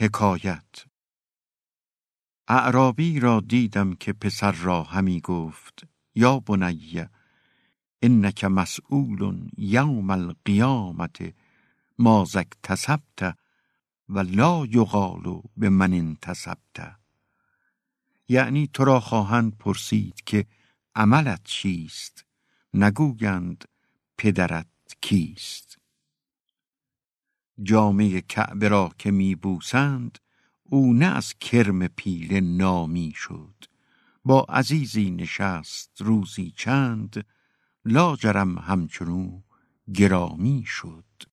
حکایت. اعرابی را دیدم که پسر را همی گفت یا بنی انک مسئول یوم القیامت ما اکتسبت و لا یقال به من انتسبت. یعنی تو را خواهند پرسید که عملت چیست؟ نگویند پدرت کیست؟ جامعه کعبه را که می بوسند او نه از کرم پیله نامی شد. با عزیزی نشست روزی چند لاجرم همچنو گرامی شد.